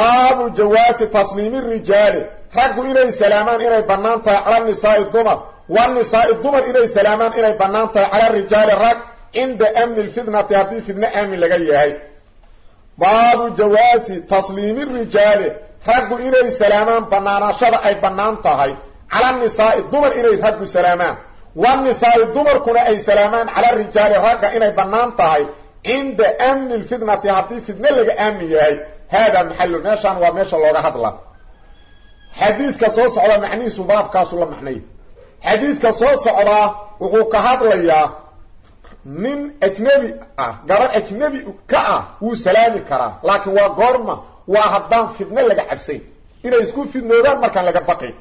baabu jawaasi tasliimi rijaali. Raggu inay salaamaan inay bannaan tahay cala nisaai dumar. Wanisaai dumar inay salaamaan inay bannaan tahay cala rijaali rag cinda amni lfitnati haddii fidno aamin laga yahay. Baabu jawaasi tasliimi rijaali. Raggu inay salaamaan bannaanaashada ay bannaan tahay cala nisaai dumar inay raggu salaamaan. Wanisaai dumarkuna ay salaamaan cala rijaali ragga inay bannaan tahay cinda amni lfitnati haddii fidno laga aamin yahay haadaa maxalu meeshaan waa meesha looga hadla xadiidka soo socda macnihiisu baabkaasu la macnay xadiidka soo socdaa wuxuu ka hadlayaa nin ajnebi ah gabar ajnebi ka ah wuu salaami karaa laakiin waa goorma waa haddaan fidno laga cabsayn inay isku fidnoodaan markaan laga baqayn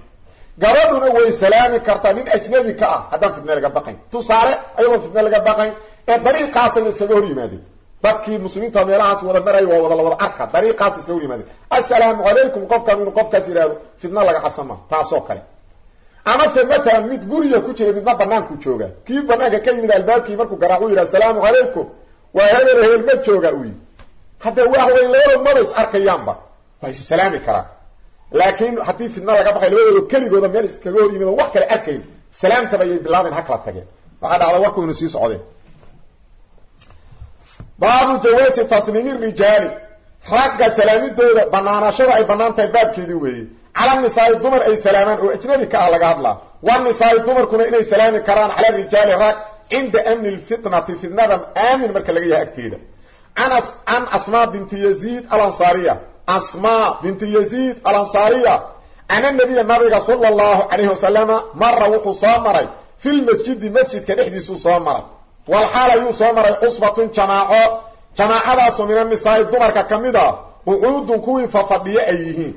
gabadhuna way salaami kartaa nin ajnebi ka ah haddaan fidno laga baqayn tusaale ayadoon fidno laga baqayn ee dariiqaasa la iskaga hor dadkii muslimiinta meelahaas wada maraya waa wada lawada arka. Dariiqaas iskaga hor assalaamu calaykum qofkan inuu qofkaas yidhaahdo fidno laga cabsan ma taasoo kale. Amase maalan mid guriga ku jira midna banaanku jooga. Kii banaanka ka yimid albaabkii markuu garaac u yidhi asalaamu calaykum waa hebel hebel ma jooga u yidhi hadda waxway labada maba is arkayaanba waa is salaami karaa laakiin haddii fidna laga baqay labadooda keligooda meel iskaga hor wax kale arkayn salaamtaba ayay bilaabeen ha kala tageen. Waxaa dhacda warku inu sii socdeen baabu jawaasi tasliimi rijaali. Ragga salaamidooda banaanashada ay bannaan tahay baabkeedii weeye cala nisaai dumar ay salaamaan oo ajnabi ka ah laga hadlaa. Wanisaai dumarkuna inay salaami karaan cala rijaali rag cinda amni lfitnati fitnada aamin marka laga yahay agteeda. Can asmaa binti yaziid alansaariya. Asmaa binti yaziid alansaariya. Ana nabiya nabiga sala allahu calayhi wasalama mara wuxuu soo maray. Fi lmasjidi masjidka dhexdiisuu soo maray walxaal ayuu soo maray cusbatun jamaaco. Jamaacadaasoo min anisaai dumarka ka mid a qucuudun kuwii fafadhiyo ay yihiin.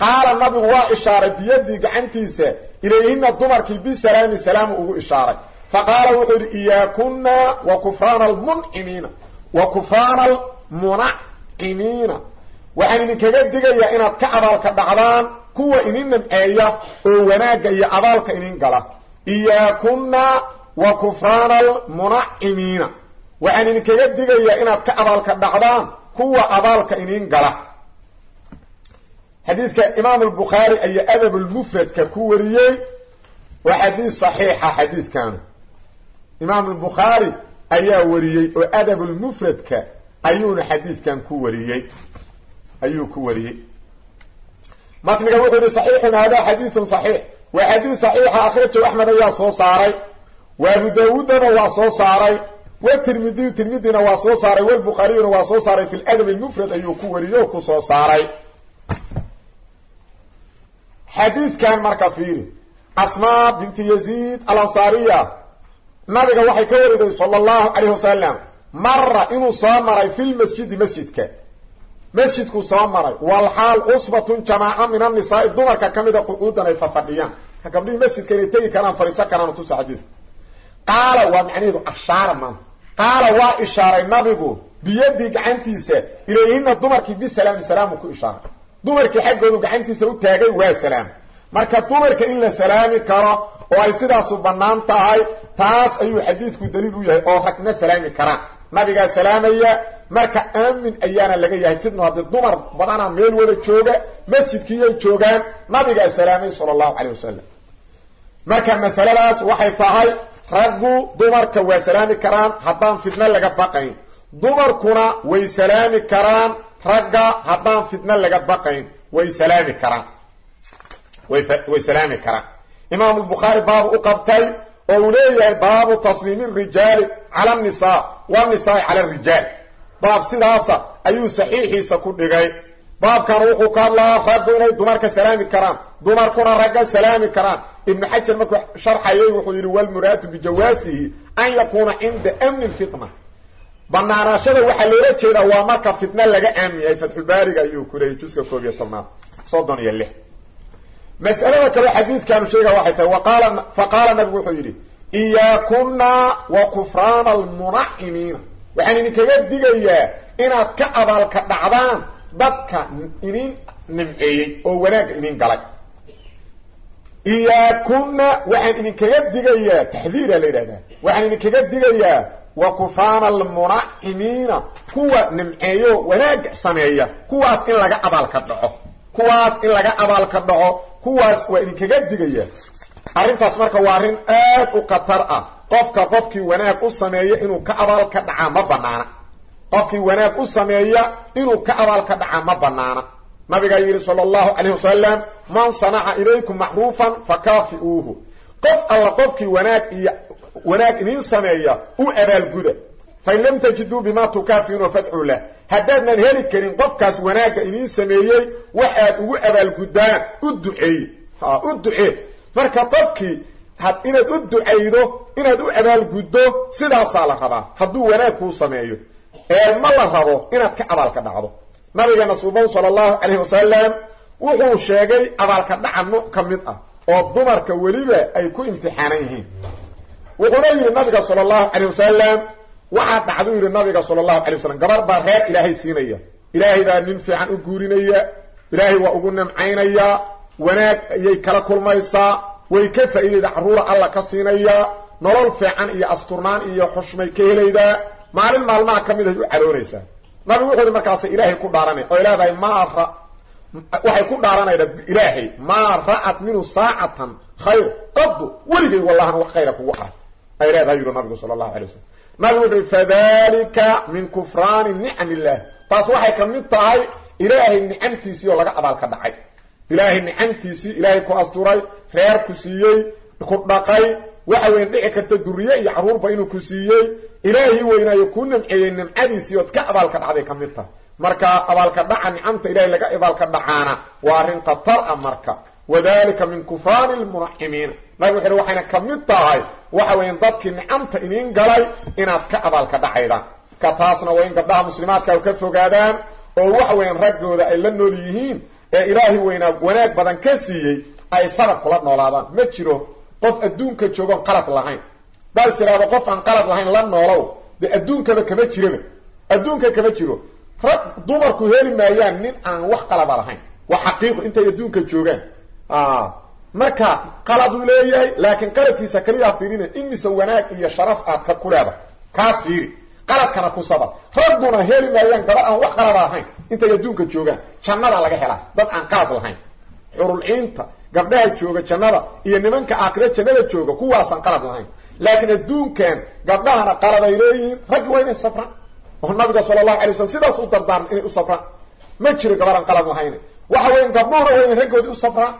Qaala nabigu waa ishaaray biyadii gacantiisa ilayhina dumarkii bisalaami salaamu ugu ishaaray. Fa qaala wuxuu yidhi iyaakuna wa kufraana almuncimiina wa kufraana almunacimiina waxaan idinkaga digayaa inaad ka abaalka dhacdaan kuwa idin namceeya oo wanaagga iyo abaalka idin gala wa kufraana almunacimiina waxaan idinkaga digayaa inaad ka abaalka dhacdaan kuwa abaalka idin gala. Xadiidka imaam albukhaari ayaa adab lmufradka ku wariyey waa xadiis saxiixa xadiidkan imaam albukhaari ayaa wariyey oo adab lmufradka ayuuna xadiidkan ku wariyey. Ayuu ku wariyey. Matniga wuxuu yihi saxiixun hada xadiidun saxiix. Waa xadiis saxiixa akhrajahu axmed ayaa soo saaray wa abu daawuudana waa soo saaray watirmidiyu tirmidina waa soo saaray walbukhaariyuna waa soo saaray fi ladab lmufrad ayuu ku wariyey oo ku soo saaray. Xadiidkan marka fiiri asmaa binti yaziid alansaariya nabiga waxay ka wariday sala allahu calayh wasalam mara inuu soo maray fi lmasjidi masjidka. Masjidkuu soo maray walxaal cusbatun jamaaco min annisaai dumarka ka mida qucuudan ay fafadhiyaan. Ka gabdhihii masjidka inay tegi karaan fariisan karaan qaala waa macnaheedu ashaara maanta qaala waa ishaaray nabigu biyadii gacantiisa ilayhina dumarkii bisalaami salaamu ku ishaaray. Dumarkii xaggoodu gacantiisa u taagay waa salaam. Marka dumarka in la salaami karo oo ay sidaasu bannaan tahay taas ayuu xadiidku daliil u yahay oo ragna salaami karaan. Nabigaa salaamaya marka aamin ayaana laga yahay fidno haddii dumar badana meel wada jooga masjidkiiyay joogaan nabigaa salaamay sala allahu calayh wasalam marka masaladaas waxay tahay raggu dumarka waa salaami karaan haddaan fidno laga baqayn. Dumarkuna way salaami karaan ragga haddaan fidno laga baqayn way salaami karaan. Way salaami karaan. Imaam lbukhaari baabu u qabtay oo uu leeyahay baabu tasliimi rijaali cala nisaa wanisaai cala rijaal baab sidaasa ayuu saxiixiisa ku dhigay. Baabkan wuxuu ka hadlaa raggu inay dumarka salaami karaan dumarkuna ragga salaami karaan ibnu xajar markuu sharxayay wuxuu yidhi walmuraadu bijawaasihi an yakuuna cinda amni lfitna banaanaashada waxaa loola jeedaa waa marka fitna laga aamiyay fatxulbaariga ayuu ku leeyay juska koob iyo tobnaad soddon iyo lix. Mas'alada kale xadiidkaanu sheega waxay tahay waqaala fa qaala nabigu wuxuu yidhi iyaakuna wa kufraana almunacimiina waxaan idinkaga digayaa inaad ka abaalka dhacdaan dadka idin nimceeyey oo wanaagga idin galay iyaakuna waxaan idinkaga digayaa taxdiira la yidhahdaa waxaan idinkaga digayaa wa kufaana almunacimiina kuwa nimceeyo wanaag sameeya kuwaas in laga abaalka dhaco kuwaas in laga abaalka dhaco kuwaas waa idinkaga digaya arrintaas marka waa arrin aad u khatar ah qofka qofkii wanaag u sameeya inuu ka abaal ka dhacaa ma banaana qofkii wanaag u sameeya inuu ka abaal ka dhacaa ma banaana nabigaa yidhi sala allahu calayh wasalam man sanaca ilaykum macruufan fakaafi'uuhu. Qof alla qofkii wanaag iyo wanaag idiin sameeya u abaalguda fain lam tajiduu bimaa tukaafiuuna fadcuu lah. Haddaadnan heli karin qofkaas wanaagga idiin sameeyey waxaad ugu abaalguddaan u duceeye u ducee. Marka qofkii inaad u ducaydo inaad u abaalguddo sidaasaa la rabaa. Hadduu wanaag kuu sameeyo ee ma la rabo inaad ka abaalka dhacdo nabigeena suuban sala allahu calayhi wasalam wuxuu sheegay abaalka dhaca nuuc ka mid ah oo dumarka weliba ay ku imtixaanan yihiin. Wuxuuna yidhi nabiga sala allahu calayh wasalam waxaa dhacduu yidhi nabiga sala allahu calay wasalam gabar baa reer ilaahay siinaya. Ilaahay baa nin fiican u guurinaya ilaahay waa ugu nimcaynayaa wanaag ayay kala kulmaysaa way ka faa'iidayda carruura alla ka siinayaa nolol fiican iyo asturnaan iyo xushmay ka helaydaa maalin maalmaha ka mid ay u caroonaysaa nabigu wuxuu yidhi markaasa ilaahay ku dhaaranay oo leedahay maa waxay ku dhaaranayda ilaahay maa ra'at minhu saacatan khayr qadu weligay wallahan wax khayra kugu ah ay leedahay yidhi nabigu sala allahu alay wasalam nabigu wuxu uhi fadalika min kufraani nicam illah taas waxay ka mid tahay ilaahay nicamtiisii oo laga abaalka dhacay. Ilaahay nicamtiisii ilaahay ku asturay reer ku siiyey ku dhaqay waxa weyn dhici karta duriye iyo carruurba inuu ku siiyey. Ilaahii weynaayo kuu nimceeyey nimcadiisii ood ka abaalka dhacday ka mid tahay marka abaalka dhaca nicamta ilahay laga abaalka dhacaana waa arrin khatar ah marka. Wadalika min kufraani lmunacimiina nabig wuxu uhi waxayna ka mid tahay waxa weyan dadkii nicamta idiin galay inaad ka abaalka dhacaydaan ka taasna waa in gabdhaha muslimaadka ka fogaadaan oo waxa weyan raggooda ay la nool yihiin ee ilaahay weynaa wanaag badan ka siiyey ay sabab kula noolaadaan. Ma jiro qof adduunka joogoon qalad lahayn. Daad is tiraahdo qof aan qalad lahayn la noolow. Dee adduunkaba kama jiraba. Adduunka kama jiro. Rag dumarku heli maayaan nin aan wax qalaba lahayn. Waa xaqiiqo intay adduunka joogaan. Marka qaladuu leeyahay laakiin qaladkiisa kaliyaa fiirina imise wanaag iyo sharaf aad ka ku leedahay kaas fiiri. Qaladkana ku sabab. Ragguna heli maayaan gaba aan wax qalada lahayn. Intay adduunka joogaan jannadaa laga helaa. Dad aan qalad lahayn xurulciinta gabdhaha jooga jannada iyo nimanka aakhira jannada jooga kuwaasaan qalad lahayn. Laakiin adduunkan gabdhahana qalad ay leeyihiin raggi waa inay safraan. Oo nabiga sala allahu alay waslm sidaas u dardaarma inay u safraan. Ma jiro gabaraan qalad lahayn. Waxa weya gabdhuhuna waa inay raggoodi u safraan.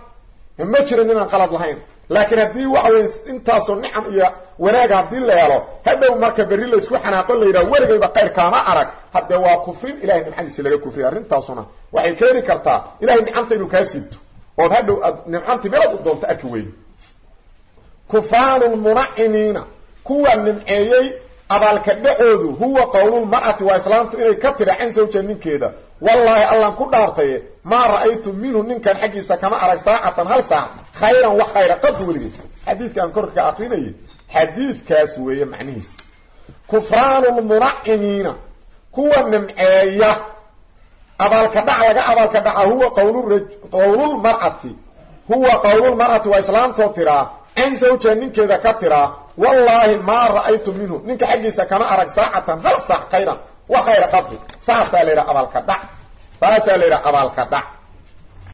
Ma jiro ninaan qalad lahayn. Laakiin haddii waxa weya intaasoo nicam iyo wanaaga haddii la helo hadhow marka berri laysku xanaaqo la yidhaha weligayba qayr kaama arag. Haddee waa kufrin ilahay nimcadiisa laga kufriya arrintaasuna waxay keeni kartaa ilahay nicamta inuu kaa siibto ood hadhow aad nimcantii meelaad u doonto arki weydo kufraanu lmunacimiina kuwa nimceeyey abaalka dhacoodu huwa qowlulmar'ati waa islaamtu inay ka tira can sawja ninkeeda wallaahi allan ku dhaartaye maa ra'aytu minhu ninkan xaggiisa kama arag saacatan hal saac khayran wax khayra qadu weligiis xadiidka aan korka ka akrinayay xadiidkaas weeye macnihiisa. Kufraanu lmunacimiina kuwa nimceeya abaalka dhac laga abaalka dhaca huwa qowlulmar'ati huwa qowlulmar'ati waa islaamtoo tiraa can sawja ninkeeda ka tiraa wallaahi maa ra'aytu minhu. Ninka xaggiisa kama arag saacatan hal saac khayran. Wa khayra qadri saasaa la yidhaha abaalka dhac. Saasaa la abaalka dhac